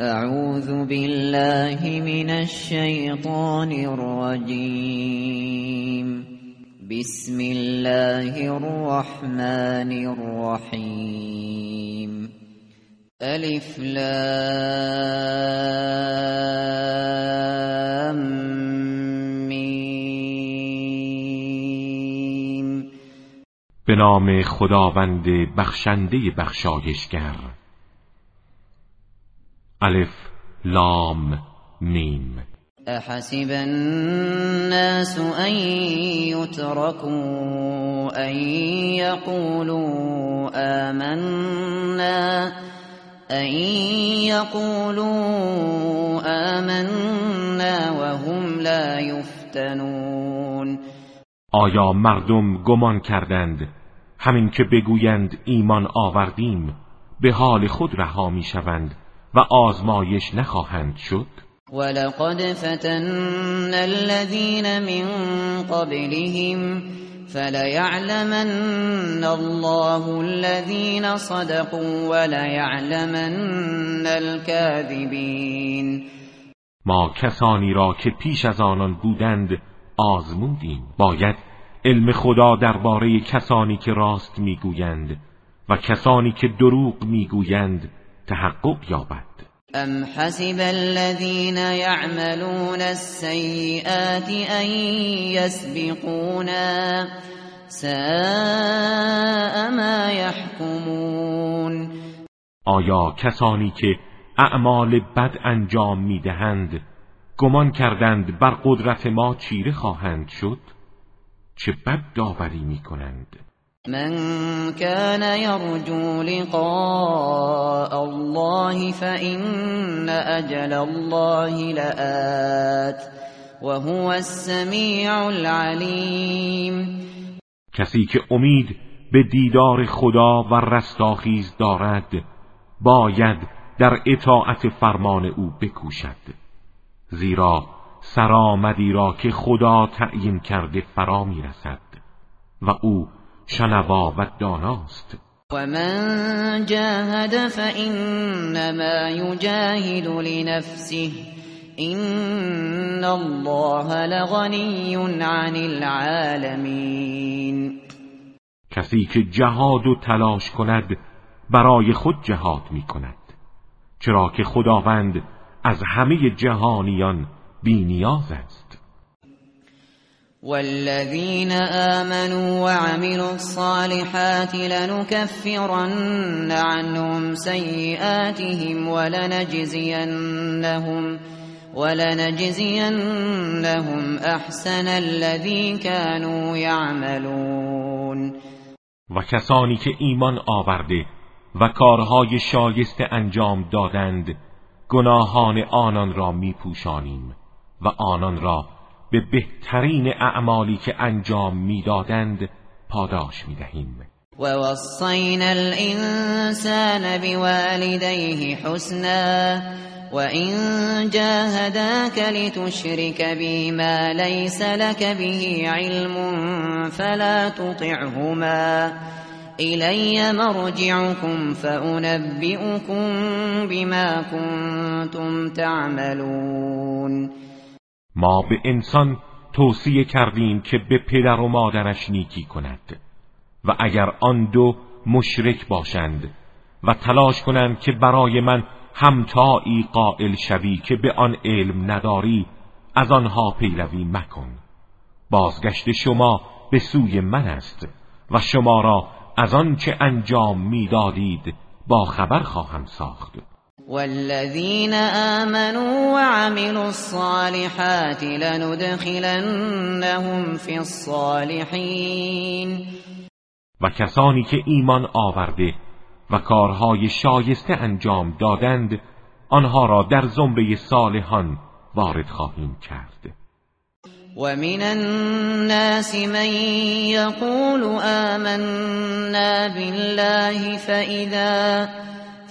اعوذ بالله من الشیطان الرجیم بسم الله الرحمن الرحیم الف لام میم به نام خداوند بخشنده بخشایشگر الف لام میم. احسب الناس ان يتركوا ان يقولوا آمنا ان يقولوا آمنا وهم لا يفتنون. آیا مردم گمان کردند؟ همین که بگویند ایمان آوردیم به حال خود رها می‌شوند. و آزمایش نخواهند شد. ولقد فتنا الذين من قبلهم فليعلمن الله الذين صدقوا وليعلمن الكاذبين. ما کسانی را که پیش از آنان بودند آزمودیم. باید علم خدا درباره کسانی که راست می‌گویند و کسانی که دروغ می‌گویند تحقق یابد. ام حسب الذين يعملون السيئات ان يسبقونا ساء ما يحكمون. آیا کسانی که اعمال بد انجام می‌دهند گمان کردند بر قدرت ما چیره خواهند شد؟ چه بد داوری می‌کنند؟ من كان يرجو لقاء الله فإن أجل الله لآت وهو السميع العليم. کسی که امید به دیدار خدا و رستاخیز دارد باید در اطاعت فرمان او بکوشد. زیرا سرآمدی را که خدا تعیین کرده فرا می‌رسد و او شنوا و داناست و من جاهد فإنما يجاهد لنفسه. این الله لغنی عن العالمین کسی که جهاد و تلاش کند برای خود جهاد می کند چرا که خداوند از همه جهانیان بینیاز است. والذين آمنوا وعملوا الصالحات لنكفرن عنهم سيئاتهم ولنجزينهم ولنجزينهم احسن الذي كانوا يعملون. و کسانی که ایمان آورده و کارهای شایسته انجام دادند گناهان آنان را میپوشانیم و آنان را به بهترین اعمالی که انجام می‌دادند پاداش می‌دهیم. و وصینا الانسان بوالديه حسنا وإن جاهداك لتشرك بي ما ليس لك به علم فلا تطعهما إلي مرجعكم فأنبئكم بما كنتم تعملون ما به انسان توصیه کردیم که به پدر و مادرش نیکی کند و اگر آن دو مشرک باشند و تلاش کنند که برای من همتایی قائل شوی که به آن علم نداری از آنها پیروی مکن. بازگشت شما به سوی من است و شما را از آن چه انجام می‌دادید با خبر خواهم ساخت. والذین آمنوا وعملوا الصالحات لندخلنهم فی الصالحین و کسانی که ایمان آورده و کارهای شایسته انجام دادند آنها را در زمره صالحان وارد خواهیم کرد. و من الناس من یقول آمنا بالله فإذا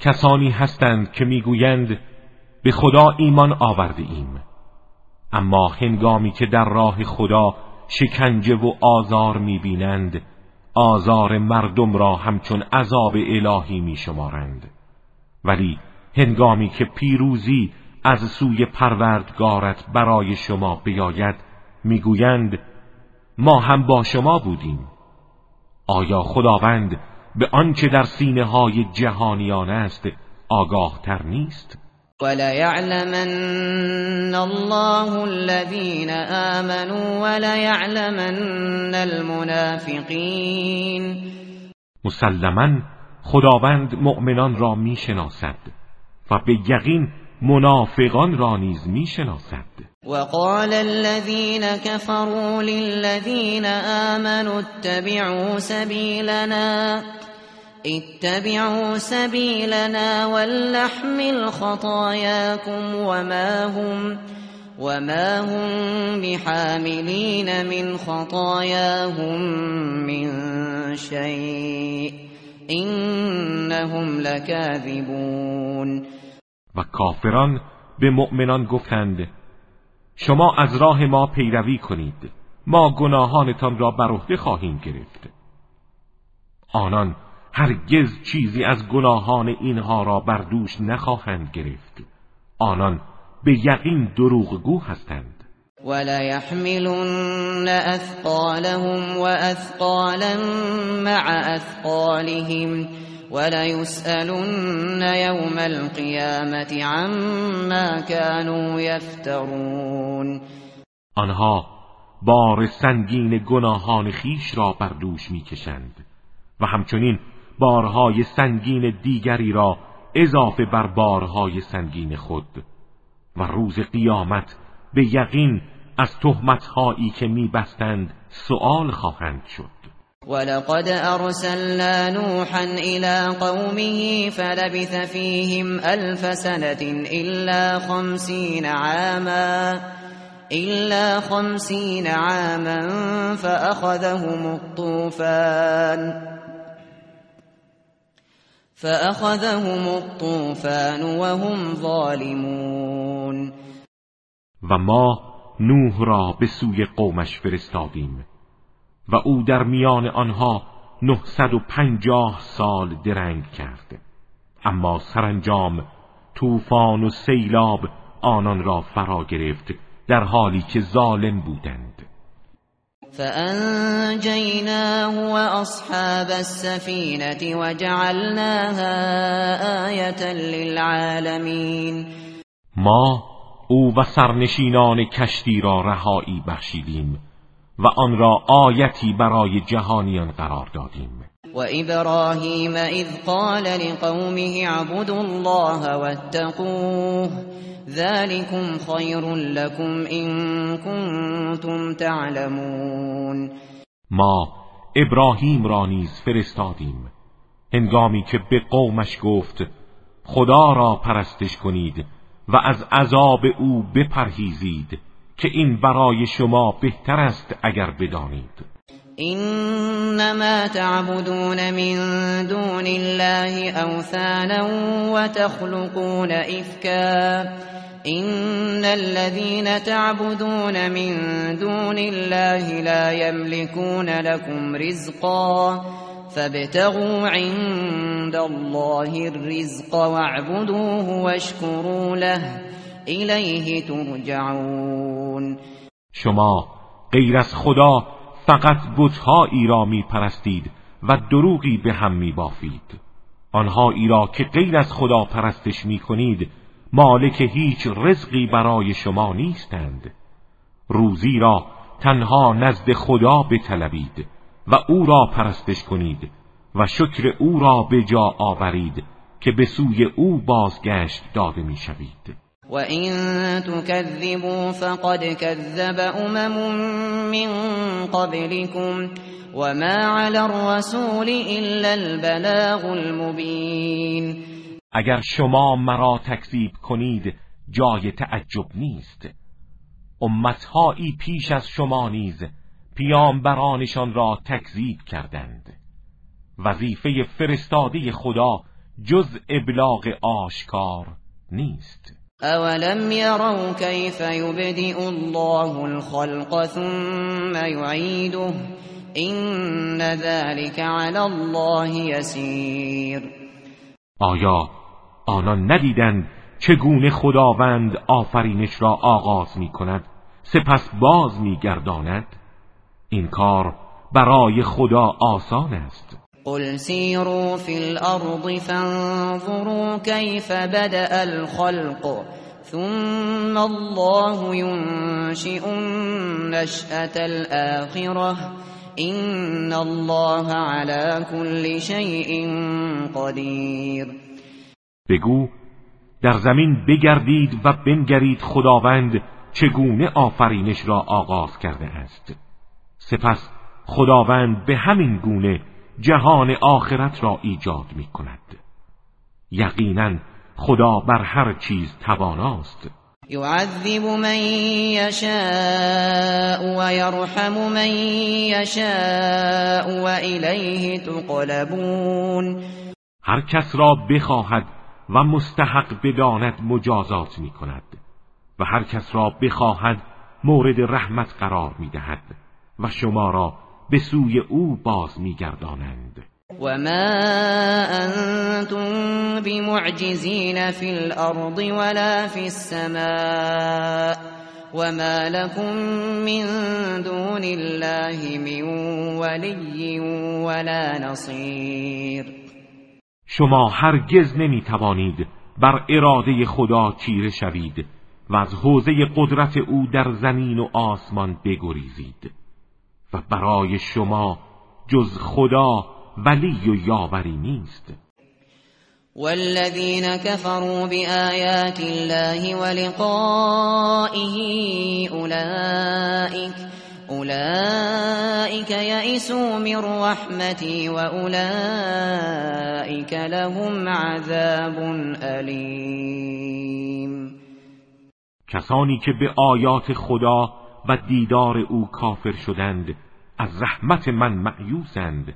کسانی هستند که می‌گویند به خدا ایمان آورده ایم اما هنگامی که در راه خدا شکنجه و آزار می‌بینند آزار مردم را همچون عذاب الهی میشمارند. ولی هنگامی که پیروزی از سوی پروردگارت برای شما بیاید می‌گویند ما هم با شما بودیم. آیا خداوند به آنچه در سینه های جهانیان است آگاه تر نیست. وليعلمن الله الذين آمنوا وليعلمن المنافقین مسلما خداوند مؤمنان را می‌شناسد و به یقین منافقان را نیز میشناسد. وقال الذين كفروا للذين آمنوا اتبعوا سبيلنا اتبعوا سبيلنا ولنحمل خطاياكم وما هم وما هم بحاملين من خطاياهم من شيء إنهم لكاذبون. و کافران به مؤمنان گفتند شما از راه ما پیروی کنید ما گناهانتان را بر عهده خواهیم گرفت. آنان هرگز چیزی از گناهان اینها را بر دوش نخواهند گرفت. آنان به یقین دروغگو هستند. ولا يحملن اثقالهم واثقالا مع اثقالهم ولا يسألن يوم القيامة عما كانوا يفترون. آنها بار سنگین گناهان خیش را بر دوش می‌کشند و همچنین بارهای سنگین دیگری را اضافه بر بارهای سنگین خود. و روز قیامت به یقین از تهمتهایی که میبستند سؤال خواهند شد. ولقد ارسلنا نوحا إلى قومه فلبث فيهم الف سنه الا خمسين عاما الا خمسين عاما فاخذهم الطوفان فأخذهم الطوفان وهم ظالمون و ما نوح را به سوی قومش فرستادیم. و او در میان آنها نهصد و پنجاه سال درنگ کرد. اما سرانجام طوفان و سیلاب آنان را فرا گرفت در حالی که ظالم بودند. فأنجيناه وأصحاب السفينة وجعلناها آية للعالمين ما او و سرنشینان کشتی را رهایی بخشیدیم. و آن را آیتی برای جهانیان قرار دادیم. و ابراهیم اذ قال لقومه اعبدوا الله واتقوه ذلكم خیر لكم ان كنتم تعلمون ما ابراهیم را نیز فرستادیم. هنگامی که به قومش گفت خدا را پرستش کنید و از عذاب او بپرهیزید. که این برای شما بهتر است اگر بدانید. انما تعبدون من دون الله اوثانا وتخلقون افكا ان الذين تعبدون من دون الله لا يملكون لكم رزقا. فابتغوا عند الله الرزق واعبدوه واشكروا له. الیه ترجعون. شما غیر از خدا فقط بتهایی را می پرستید و دروغی به هم می بافید آنهایی را که غیر از خدا پرستش می کنید مالک هیچ رزقی برای شما نیستند. روزی را تنها نزد خدا بطلبید و او را پرستش کنید و شکر او را به جا آورید که به سوی او بازگشت داده می شوید وَإِن تُكَذِّبُوا فَقَدْ كَذَّبَ أُمَمٌ مِّن قَبْلِكُمْ وَمَا عَلَى الرَّسُولِ إِلَّا الْبَلَاغُ الْمُبِينُ اگر شما مرا تکذیب کنید جای تعجب نیست. امتهایی پیش از شما نیز پیامبرانشان را تکذیب کردند. وظیفه فرستاده خدا جز ابلاغ آشکار نیست. اولم يروا كيف يبدئ الله الخلق ثم يعيده این ذلك على الله يسير. آیا آنان ندیدند چگونه خداوند آفرینش را آغاز می کند سپس باز می گرداند این کار برای خدا آسان است. قل سیروا فی الارض فانظروا كيف بدأ الخلق ثم الله ينشئ النشأة الآخرة إن الله على كل شيء قدیر بگو در زمین بگردید و بنگرید خداوند چگونه آفرینش را آغاز کرده است. سپس خداوند به همین گونه جهان آخرت را ایجاد می کند یقینا خدا بر هر چیز تواناست. يعذب من يشاء ويرحم من يشاء وإليه تقلبون. هر کس را بخواهد و مستحق بداند مجازات می کند و هر کس را بخواهد مورد رحمت قرار می دهد و شما را به سوی او باز می گردانند وما أنتم بمعجزين في الأرض ولا في السماء وما لكم من دون الله من ولي ولا نصير. شما هرگز نمی توانید بر اراده خدا چیره شوید و از حوزه قدرت او در زمین و آسمان بگریزید. و برای شما جز خدا ولی و یاوری نیست. والذین كفروا بآیات الله ولقائه اولئک اولئک یئسوا من رحمتی واولئک لهم عذاب الیم. کسانی که به آیات خدا و دیدار او کافر شدند از رحمت من معیوسند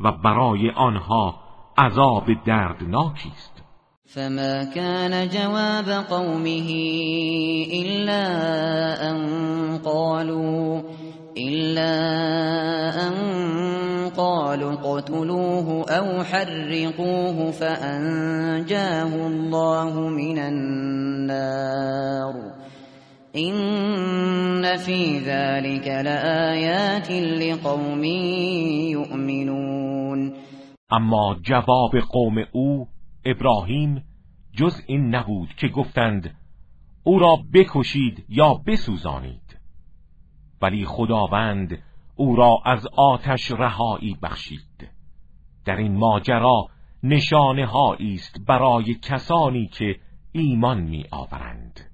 و برای آنها عذاب دردناکی است. فما كان جواب قومه الا ان قالوا الا ان قالوا قتلوه او حرقوه فانجاه الله من النار. این فی ذلك لآیات لقوم یؤمنون اما جواب قوم او ابراهیم جز این نبود که گفتند او را بکشید یا بسوزانید. ولی خداوند او را از آتش رهایی بخشید. در این ماجرا نشانه است برای کسانی که ایمان می آورند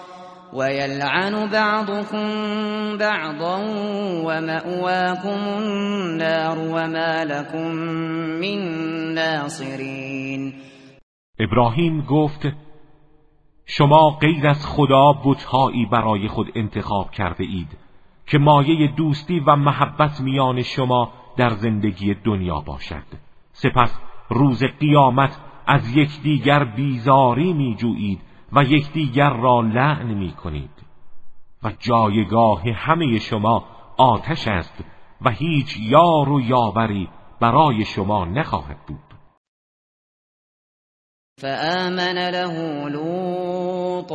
ويلعن بعضكم بعضا ومأواكم النار وما لكم من ناصرین ابراهیم گفت شما غیر از خدا بتهایی برای خود انتخاب کرده اید که مایه دوستی و محبت میان شما در زندگی دنیا باشد. سپس روز قیامت از یکدیگر بیزاری میجویید و یکدیگر را لعن می کنید و جایگاه همه شما آتش است و هیچ یار و یاوری برای شما نخواهد بود. فآمن له لوط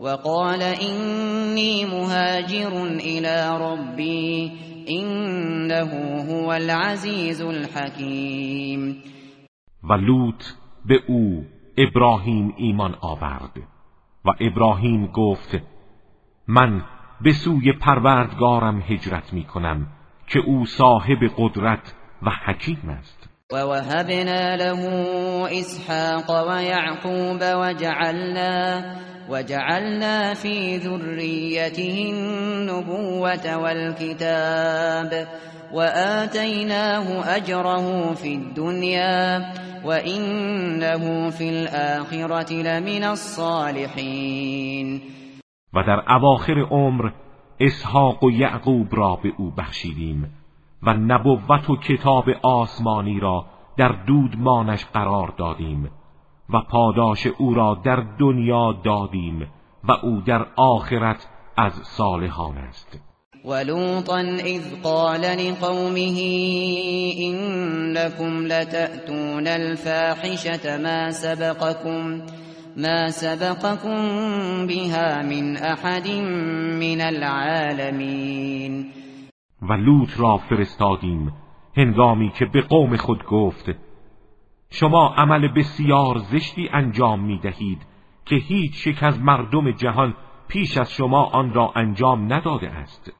وقال إني مهاجر إلى ربي إنه هو العزيز الحكيم و لوط به او ابراهیم ایمان آورد و ابراهیم گفت من به سوی پروردگارم هجرت می کنم که او صاحب قدرت و حکیم است. ووهبنا له إسحاق ويعقوب وجعلنا وجعلنا في ذريته النبوة والكتاب وآتيناه أجره في الدنيا وإنه في الآخرة لمن الصالحين. و در اواخر عمر اسحاق و یعقوب را به او بخشیدیم و نبوت و کتاب آسمانی را در دودمانش قرار دادیم و پاداش او را در دنیا دادیم و او در آخرت از صالحان است. ولوطا اذ قال لقومه انكم لتأتون الفاحشة ما سبقكم ما سبقكم بها من احد من العالمین و لوط را فرستادیم هنگامی که به قوم خود گفت شما عمل بسیار زشتی انجام می دهید که هیچ یک از مردم جهان پیش از شما آن را انجام نداده است.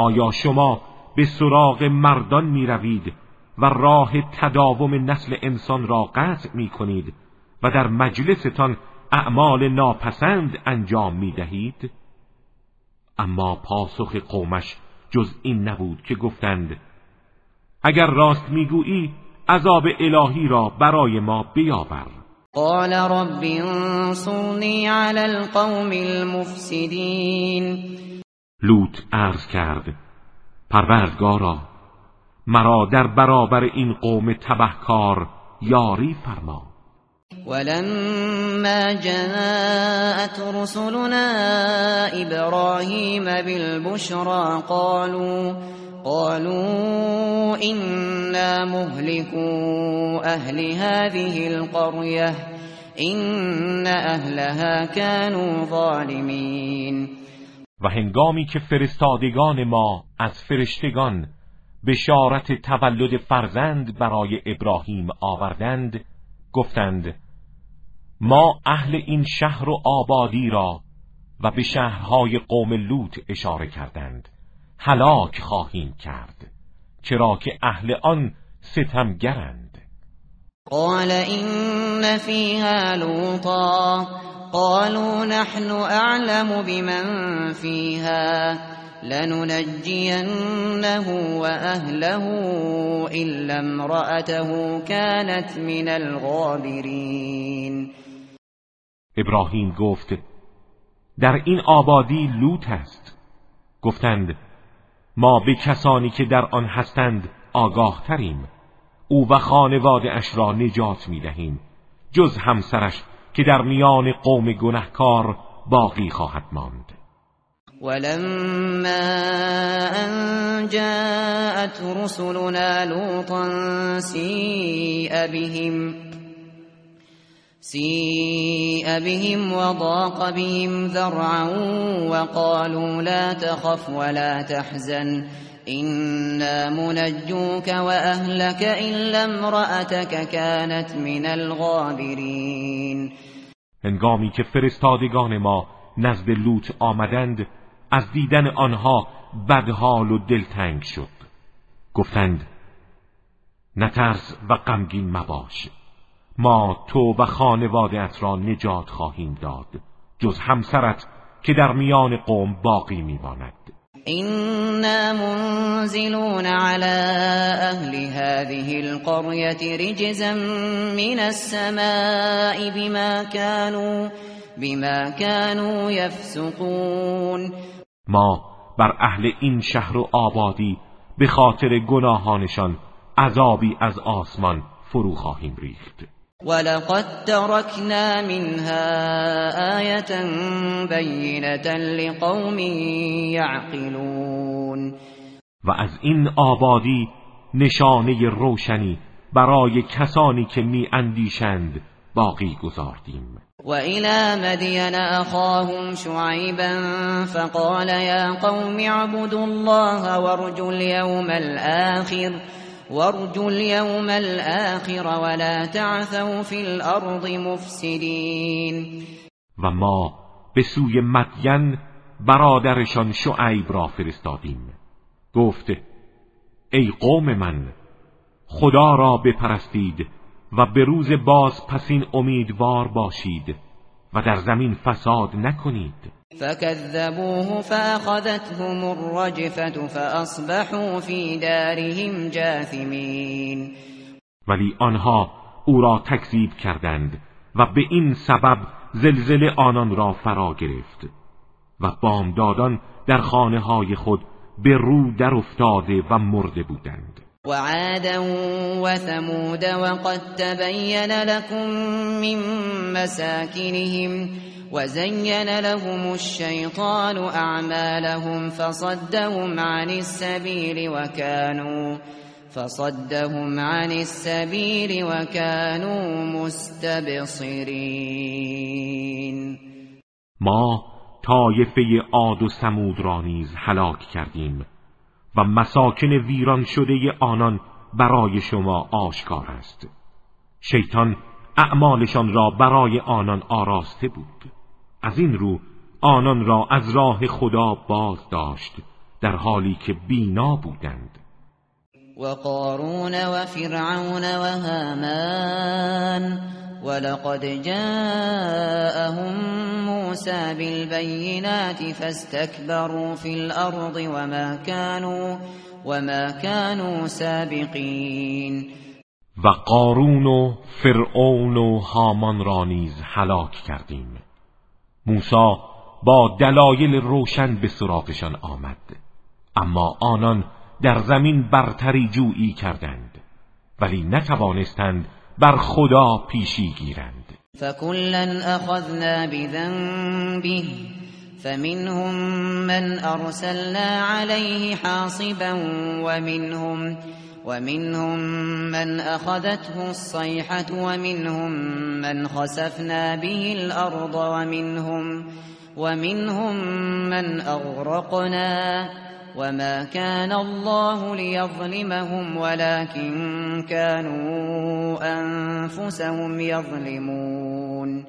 آیا شما به سراغ مردان می روید و راه تداوم نسل انسان را قطع می کنید و در مجلستان اعمال ناپسند انجام می دهید؟ اما پاسخ قومش جز این نبود که گفتند اگر راست می‌گویی عذاب الهی را برای ما بیاور قال رب انصرنی علی القوم المفسدین لوط عرض کرد. پروردگارا مرا در برابر این قوم تبهکار یاری فرما. ولما جاءت رسلنا إبراهيم بالبشرى قالوا قالوا إنا مهلكوا أهل هذه القرية إن أهلها كانوا ظالمين. و هنگامی که فرستادگان ما از فرشتگان بشارت تولد فرزند برای ابراهیم آوردند گفتند ما اهل این شهر و آبادی را و به شهرهای قوم لوط اشاره کردند هلاک خواهیم کرد چرا که اهل آن ستمگرند. قال این فیها لوطا. قالوا نحن اعلم بمن فیها لننجينه وأهله إلا امرأته كانت من الغابرين. ابراهیم گفت در این آبادی لوط است. گفتند ما به کسانی که در آن هستند آگاه تریم او و خانواده اش را نجات می دهیم جز همسرش که در میان قوم گنهکار باقی خواهد ماند. ولما أن جاءت رسلنا لوطا سيء بهم سيء بهم وضاق بهم ذرعا وقالوا لا تخف ولا تحزن. إنا منجوك وأهلك إلا امرأتك كانت من الغابرين. هنگامی که فرستادگان ما نزد لوط آمدند از دیدن آنها بدحال و دلتنگ شد. گفتند نترس و غمگین مباش. ما تو و خانوادت را نجات خواهیم داد جز همسرت که در میان قوم باقی میماند. إنا منزلون على أهل هذه القرية رجزا من السماء بما كانوا بما كانوا يفسقون. ما بر اهل این شهر و آبادی به خاطر گناهانشان عذابی از آسمان فرو خواهیم ریخت. ولقد تركنا منها آية بينة لقوم يعقلون و از این آبادی نشانه روشنی برای کسانی که می اندیشند باقی گذاردیم. و الى مدین اخاهم شعیبا فقال یا قوم اعبدوا الله وارجوا اليوم الاخر وارجوا اليوم الاخر ولا تعثوا في الارض مفسدين. و ما به سوی مدین برادرشان شعیب را فرستادیم. گفت ای قوم من خدا را بپرستید و به روز باز پسین امیدوار باشید و در زمین فساد نکنید. فكذبوه فأخذتهم الرجفة فأصبحوا في دارهم جاثمين ولی آنها او را تکذیب کردند و به این سبب زلزله آنان را فرا گرفت و بامدادان در خانه های خود به رو در افتاده و مرده بودند. وعادا وثمود وقد تبين لكم من مساكنهم وزين لهم الشيطان أعمالهم فصدهم عن السبيل وكانوا فصدهم عن السبيل وكانوا مستبصرين. ما طایفه عاد و سمود را نیز هلاک کردیم. و مساکن ویران شده آنان برای شما آشکار است. شیطان اعمالشان را برای آنان آراسته بود. از این رو آنان را از راه خدا باز داشت در حالی که بینا بودند. و قارون و فرعون و هامان ولقد جاءهم موسى بالبينات فاستكبروا في الأرض وما كانوا وما كانوا سابقين. و قارون و فرعون و هامان را نیز هلاک کردیم. موسی با دلایل روشن به سراغشان آمد. اما آنان در زمین برتری جویی کردند. ولی نتوانستند بر خدا پیشی گیرند. فکلا اخذنا بذنبه فمنهم من ارسلنا عليه حاصبا ومنهم ومنهم من اخذته الصيحة ومنهم من خسفنا به الأرض ومنهم ومنهم من اغرقنا وما كان الله ليظلمهم ولكن كانوا انفسهم يظلمون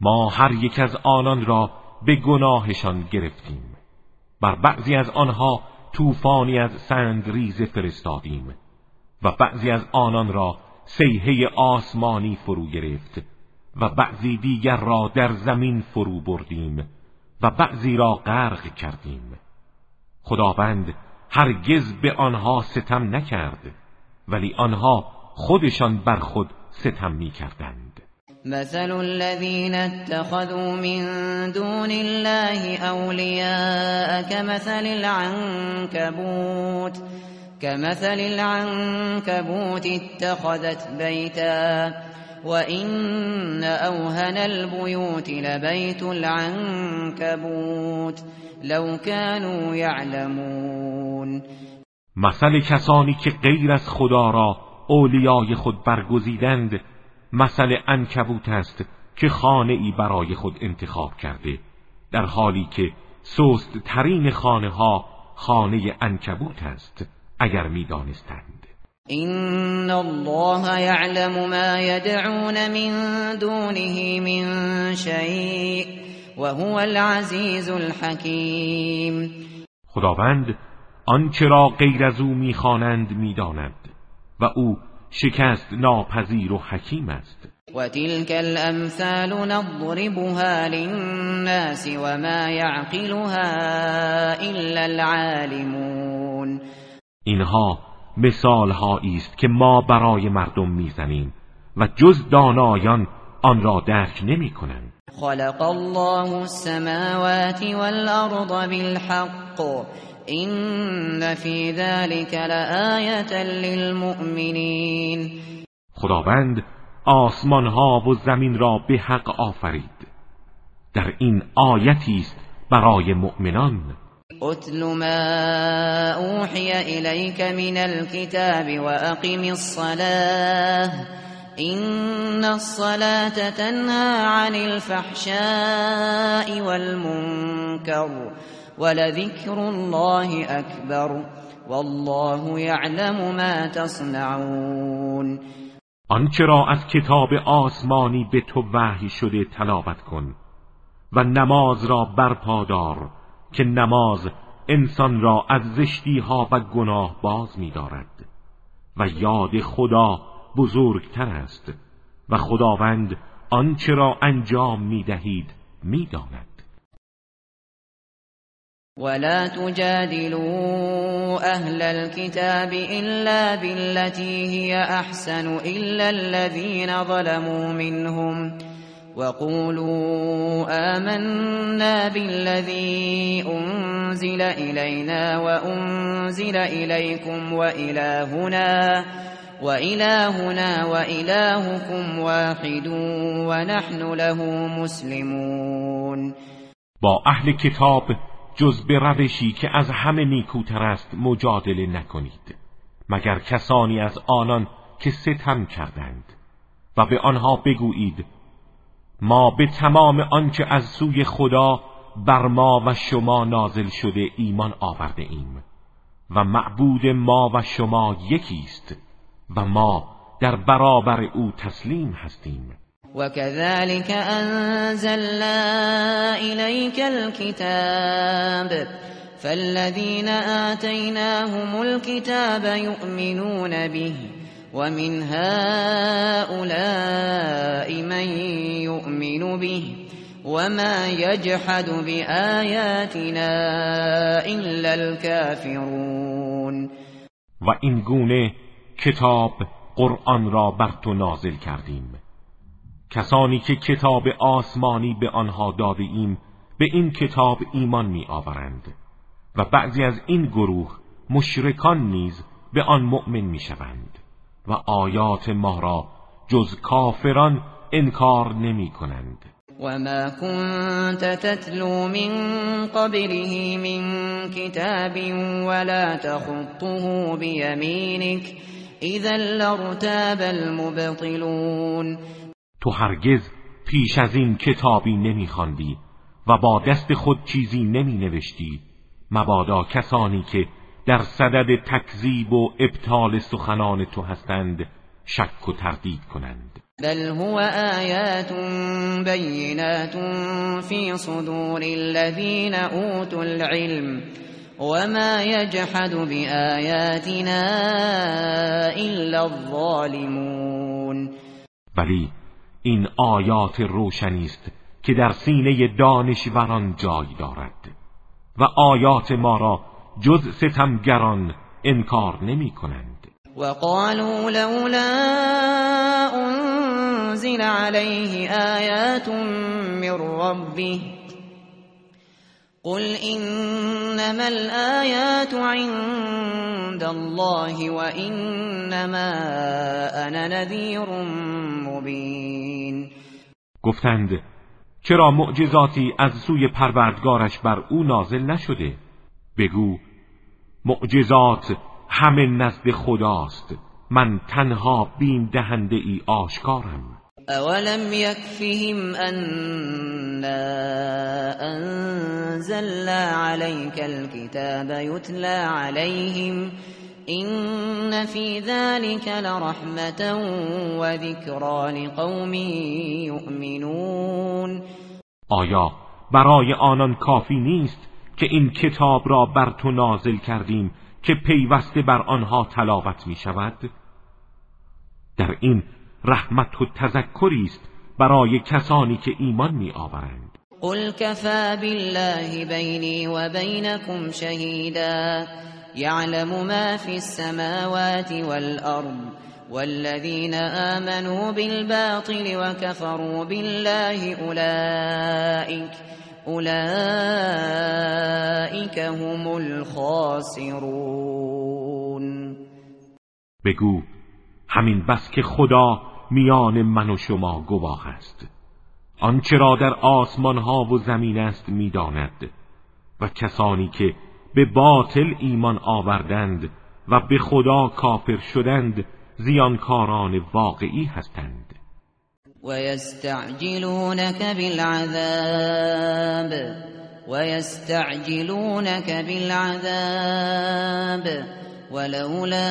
ما هر یک از آنان را به گناهشان گرفتیم. بر بعضی از آنها طوفانی از سند ریز فرستادیم و بعضی از آنان را سیحه آسمانی فرو گرفت و بعضی دیگر را در زمین فرو بردیم و بعضی را غرق کردیم. خداوند هرگز به آنها ستم نکرد ولی آنها خودشان بر خود ستم می کردند مثل الذين اتخذوا من دون الله أولياء كمثل العنكبوت كمثل العنكبوت اتخذت بيتا وإن أوهن البيوت لبيت العنكبوت. لو كانوا يعلمون. مثل کسانی که غیر از خدا را اولیای خود برگزیدند مثل انکبوت است که خانه ای برای خود انتخاب کرده در حالی که سست ترین خانه ها خانه انکبوت است اگر می‌دانستند. این الله یعلم ما یدعون من دونه من شیء وهو العزیز الحکیم. خداوند آنچه را غیر از او می‌خوانند می‌داند و او شکست ناپذیر و حکیم است. و تلك الامثال نضربها للناس وما يعقلها الا العالمون. اینها مثال است که ما برای مردم می‌زنیم و جز دانایان آن را درک نمی کنند خلق الله السماوات والأرض بالحق. این فی ذلك لآیت للمؤمنین خداوند آسمان ها و زمین را به حق آفرید. در این آیتی است برای مؤمنان. اتل ما اوحی الیک من الكتاب وأقم الصلاة. این الصلاة تنهى عن الفحشاء والمنكر ولذكر الله اکبر والله یعلم ما تصنعون آنچه را از کتاب آسمانی به تو وحی شده تلاوت کن و نماز را برپادار که نماز انسان را از زشتی ها و گناه باز می دارد و یاد خدا بزرگتر است و خداوند آنچه را انجام می دهید می داند. ولا تجادلوا اهل الكتاب الا بالتي هي احسن الا الذين ظلموا منهم وقولوا آمنا بالذي أنزل إلينا وأنزل إليكم وإلهنا وإلهنا وإلهكم واحد ونحن له مسلمون. با اهل کتاب جز به روشی که از همه نیکوتر است مجادله نکنید مگر کسانی از آنان که ستم کردند. و به آنها بگویید ما به تمام آنچه از سوی خدا بر ما و شما نازل شده ایمان آورده ایم. و معبود ما و شما یکی است. و ما در برابر او تسلیم هستیم. وكذلك أنزلنا إليك الكتاب فالذين آتيناهم الكتاب يؤمنون به ومن هؤلاء من يؤمن به وما يجحد بآياتنا إلا الكافرون و این گونه کتاب قرآن را بر تو نازل کردیم. کسانی که کتاب آسمانی به آنها داده ایم به این کتاب ایمان می آورند. و بعضی از این گروه مشرکان نیز به آن مؤمن می شوند. و آیات ما را جز کافران انکار نمی کنند. و ما كنت تتلو من قبله من كتاب ولا تخطه بيمينك اذا لارتاب المبطلون. تو هرگز پیش از این کتابی نمیخواندی و با دست خود چیزی نمی نوشتی مبادا کسانی که در صدد تکذیب و ابطال سخنان تو هستند شک و تردید کنند. بل هو آیات بینات فی صدور الذین اوتوا العلم وما يجحد بآیاتنا الا الظالمون. ولی این آیات روشنی است که در سینه دانشوران جای دارد و آیات ما را جز ستمگران انکار نمی کنند. وقالوا لولا انزل عليه آیات من ربه قل انما الآیات عند الله وانما انا نذیر مبین گفتند چرا معجزاتی از سوی پروردگارش بر او نازل نشده؟ بگو معجزات همه نزد خداست من تنها بین دهنده ای آشکارم. اولم یکفهم انا انزلنا عليك الكتاب يتلى عليهم این فی ذلك لرحمة وذكرى لقوم یؤمنون آیا برای آنان کافی نیست که این کتاب را بر تو نازل کردیم که پیوسته بر آنها تلاوت می شود در این رحمت و تذکری است برای کسانی که ایمان می آورند قل كفى بالله بینی و بینکم شهیدا. یعلم ما فی السماوات والارض والذين آمنوا بالباطل وكفروا بالله أولئك اولئک هم الخاسرون. بگو همین بس که خدا میان من و شما گواه است. آنچه را در آسمان ها و زمین است می‌داند و کسانی که به باطل ایمان آوردند و به خدا کافر شدند زیانکاران واقعی هستند. ويستعجلونك بالعذاب ويستعجلونك بالعذاب ولولا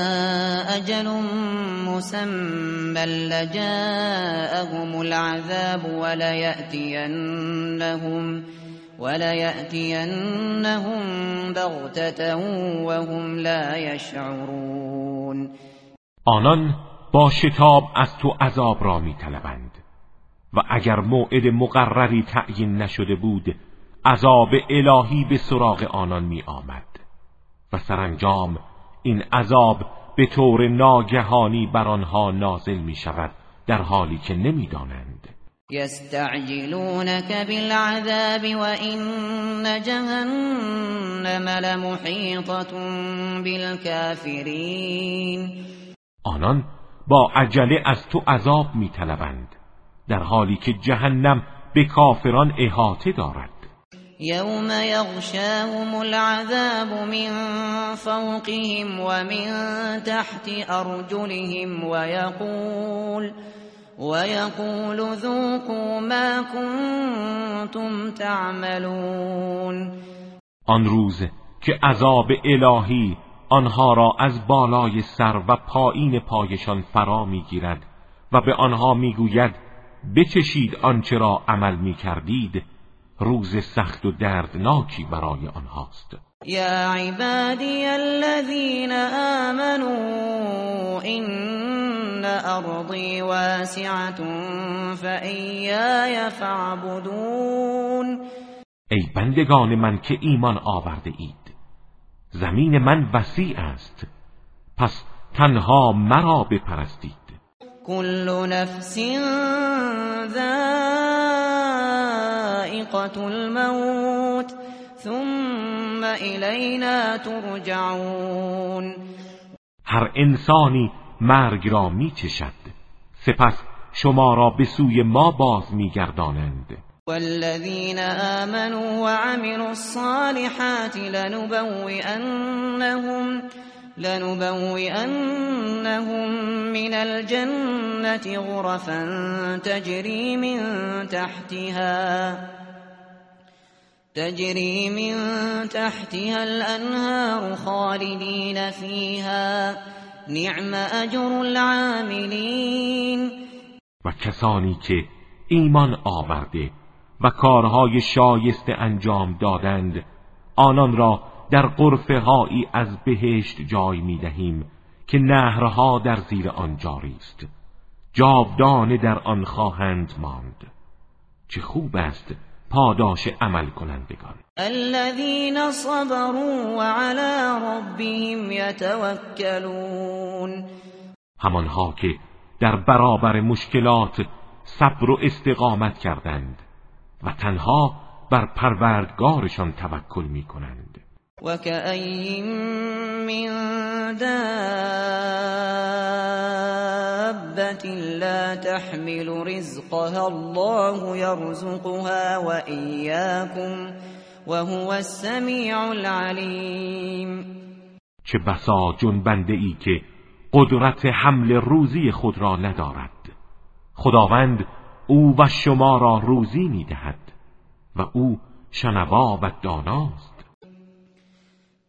أجل مسمى لجاءهم العذاب وليأتينهم وليأتينهم بغتة وهم لا يشعرون. آنان با شتاب از تو عذاب را می طلبند و اگر موعد مقرری تعیین نشده بود عذاب الهی به سراغ آنان می آمد و سرانجام این عذاب به طور ناگهانی بر آنها نازل می شود در حالی که نمی‌دانند. یستعجلونک بالعذاب وإن جهنم لمحیطة بالكافرین آنان با عجله از تو عذاب میطلبند در حالی که جهنم به کافران احاطه دارد. یوم یغشاهم العذاب من فوقهم ومن تحت ارجلهم ويقول ويقول ذوقوا ما كنتم تعملون آن روز که عذاب الهی آنها را از بالای سر و پایین پایشان فرا می‌گیرد و به آنها می‌گوید بچشید آنچه را عمل می‌کردید. روز سخت و دردناکی برای آنهاست. یا عبادی الذین آمنوا این ارضی واسعت فایای فعبدون ای بندگان من که ایمان آورده اید. زمین من وسیع است. پس تنها مرا بپرستید. کل نفس ذائقة الموت ثم الینا ترجعون هر انسانی مرگ را میچشد سپس شما را به سوی ما باز میگردانند. والذين آمنوا وعملوا الصالحات لنبوئنهم لنبوئنهم من الجنة غرفا تجري من تحتها. تجري من تحتها الأنهار خالدين فيها. نعم أجر العاملين. و کسانی که ایمان آورده و کارهای شایسته انجام دادند آنان را در قرفه هایی از بهشت جای می دهیم که نهرها در زیر آن جاری است. جاودانه در آن خواهند ماند. چه خوب است پاداش عمل کنندگان الذين صبروا وعلى ربهم يتوكلون. همانها که در برابر مشکلات صبر و استقامت کردند و تنها بر پروردگارشان توکل می کنند و کأین من دابت لا تحمل رزقها الله يرزقها و ایاکم و هو السمیع العلیم چه بسا جنبنده ای که قدرت حمل روزی خود را ندارد. خداوند او و شما را روزی می‌دهد و او شنوا و داناست.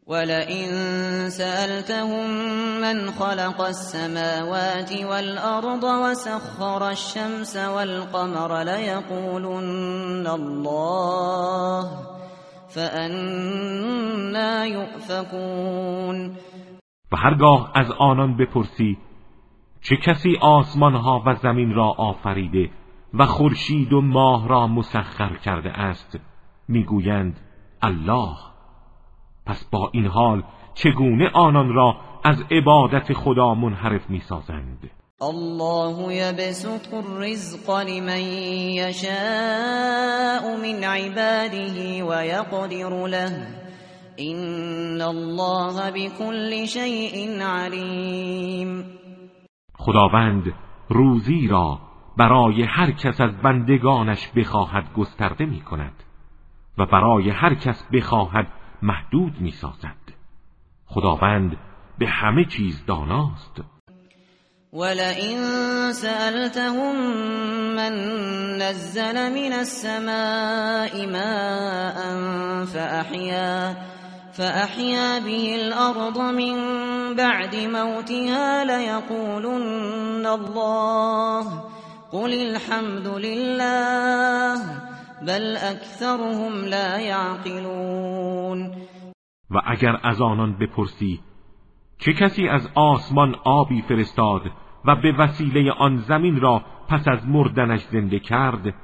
ولئن سألتهم من خلق السماوات والأرض وسخر الشمس والقمر ليقولن الله فأنا يؤفكون و هرگاه از آنان بپرسی چه کسی آسمان ها و زمین را آفریده و خورشید و ماه را مسخر کرده است؟ می‌گویند الله. پس با این حال چگونه آنان را از عبادت خدا منحرف می‌سازند؟ الله یبسط الرزق لمن یشاء من عباده و یقدر له. این الله بكل شیء علیم. خداوند روزی را برای هر کس از بندگانش بخواهد گسترده می کند و برای هر کس بخواهد محدود می‌سازد. خداوند به همه چیز داناست. ولئن سألتهم من نزل من السماء ماء فأحيا فأحيا به الأرض من بعد موتها ليقولن الله قل الحمد لله. بل اکثرهم لا يعقلون و اگر از آنان بپرسی چه کسی از آسمان آبی فرستاد و به وسیله آن زمین را پس از مردنش زنده کرد؟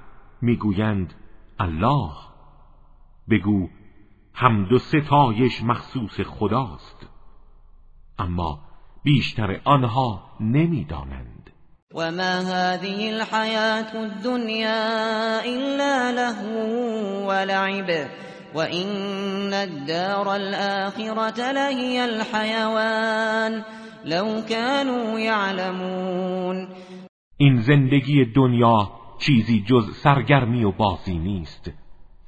می‌گویند الله. بگو حمد و ستایش مخصوص خداست. اما بیشتر آنها نمی‌دانند. و ما هذه الحیات الدنیا الا لهو و لعب وإن الدار الآخرة لهي الحيوان لو كانوا يعلمون این زندگی دنیا چیزی جز سرگرمی و بازی نیست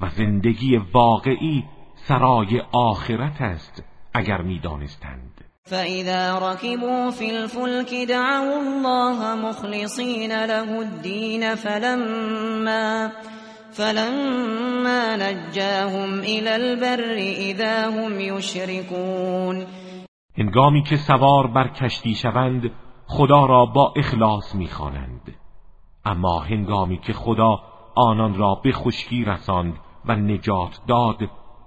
و زندگی واقعی سرای آخرت است اگر می‌دانستند. فإذا ركبوا في الفلك دعوا الله مخلصين له الدين فلما فلما نجاهم الى البر اذا هم یشرکون هنگامی که سوار بر کشتی شوند خدا را با اخلاص می‌خوانند. اما هنگامی که خدا آنان را به خشکی رساند و نجات داد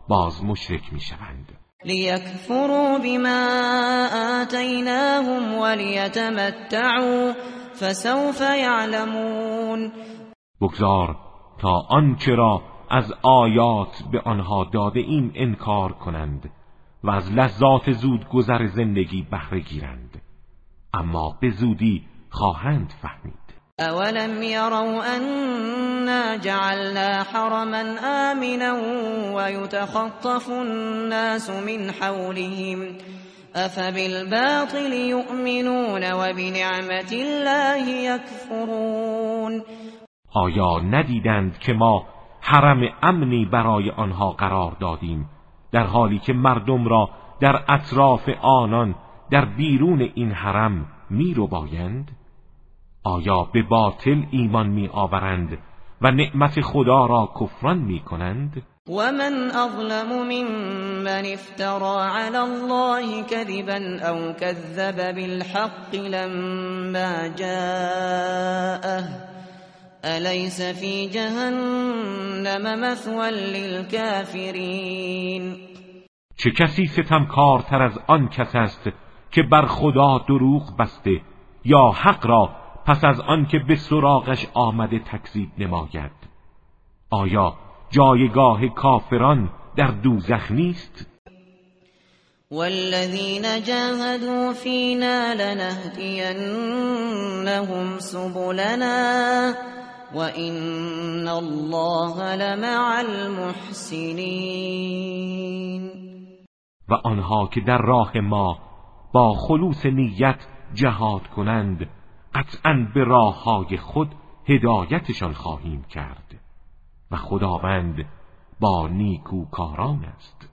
باز مشرک می‌شوند. لیکفروا بما آتیناهم ولیتمتعوا فسوف یعلمون بگذار تا آنچه را از آیات به آنها داده این انکار کنند و از لذات زود گذر زندگی بهره گیرند. اما به زودی خواهند فهمید. اولم يروا أنا جعلنا حرما آمنا ويتخطف الناس من حولهم أفبالباطل يؤمنون وبنعمة الله يكفرون آیا ندیدند که ما حرم امنی برای آنها قرار دادیم در حالی که مردم را در اطراف آنان در بیرون این حرم می رو بایند؟ آیا به باطل ایمان می آورند و نعمت خدا را کفران می کنند؟ ومن اظلم ممن افترى على الله كذبا او كذب بالحق لما جاءه الیس فی جهنم مثوى للكافرین چه کسی ستمکارتر از آن کس است که بر خدا دروغ بسته یا حق را پس از آن که به سراغش آمده تکذیب نماید. آیا جایگاه کافران در دوزخ نیست؟ والذین جاهدوا فینا لنهدینهم سبلنا وَإِنَّ الله لمع المحسنین. و آنها که در راه ما با خلوص نیت جهاد کنند قطعا به راه های خود هدایتشان خواهیم کرد. و خداوند با نیکوکاران است.